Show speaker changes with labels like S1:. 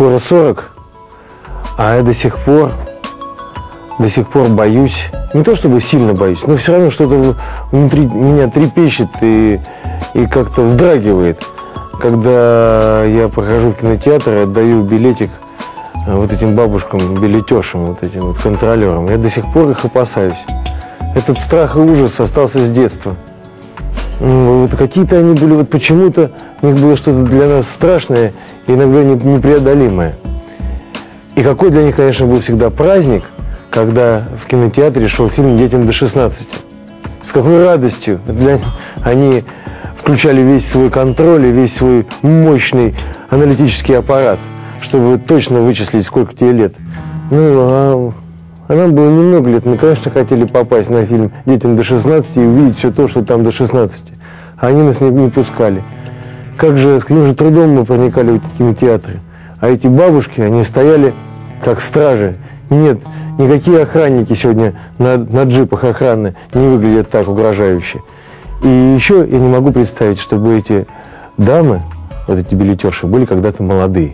S1: скоро 40, а я до сих пор, до сих пор боюсь. Не то чтобы сильно боюсь, но все равно что-то внутри меня трепещет и, и как-то вздрагивает, когда я прохожу в кинотеатр и отдаю билетик э, вот этим бабушкам, билетешам, вот этим вот контролерам. Я до сих пор их опасаюсь. Этот страх и ужас остался с детства. Вот какие-то они были, вот почему-то у них было что-то для нас страшное и иногда не- непреодолимое. И какой для них, конечно, был всегда праздник, когда в кинотеатре шел фильм «Детям до 16». С какой радостью для... они включали весь свой контроль и весь свой мощный аналитический аппарат, чтобы точно вычислить, сколько тебе лет. Ну, а, а нам было немного лет. Мы, конечно, хотели попасть на фильм «Детям до 16» и увидеть все то, что там до 16. А они нас не, не пускали. Как же, с каким же трудом мы проникали в эти кинотеатры. А эти бабушки, они стояли как стражи. Нет, никакие охранники сегодня на, на джипах охраны не выглядят так угрожающе. И еще я не могу представить, чтобы эти дамы, вот эти билетерши, были когда-то молодые.